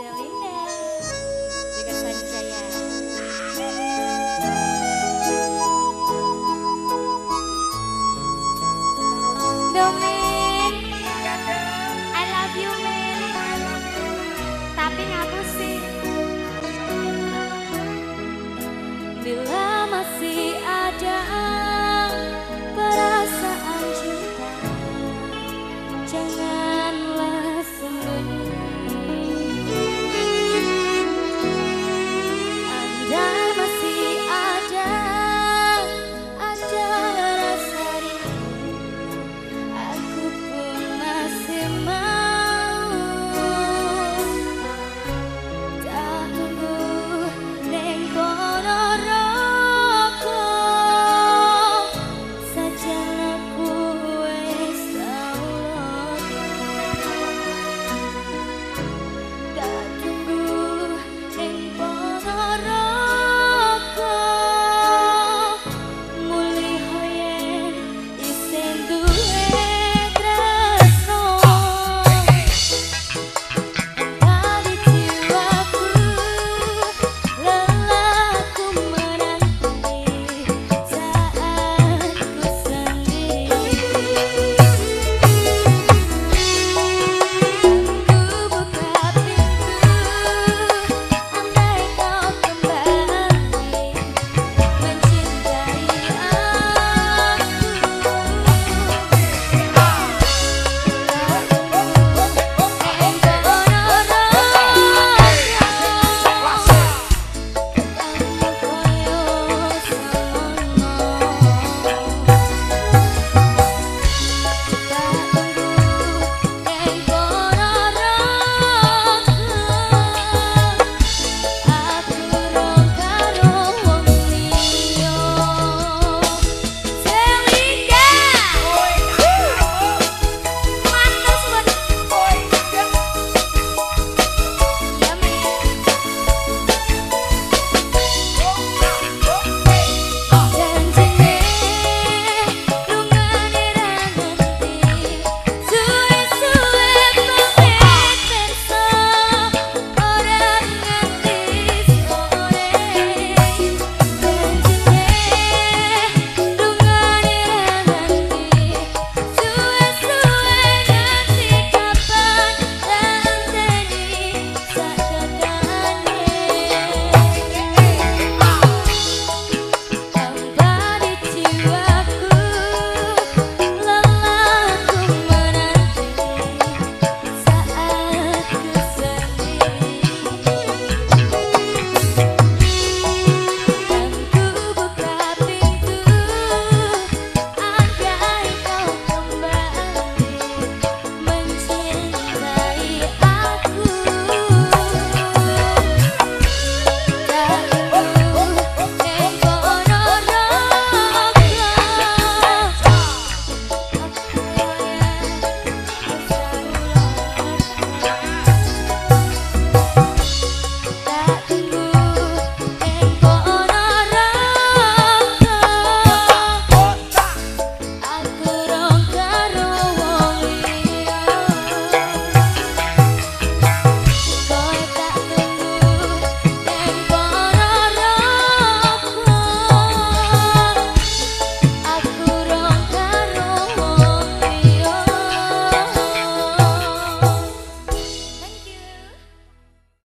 série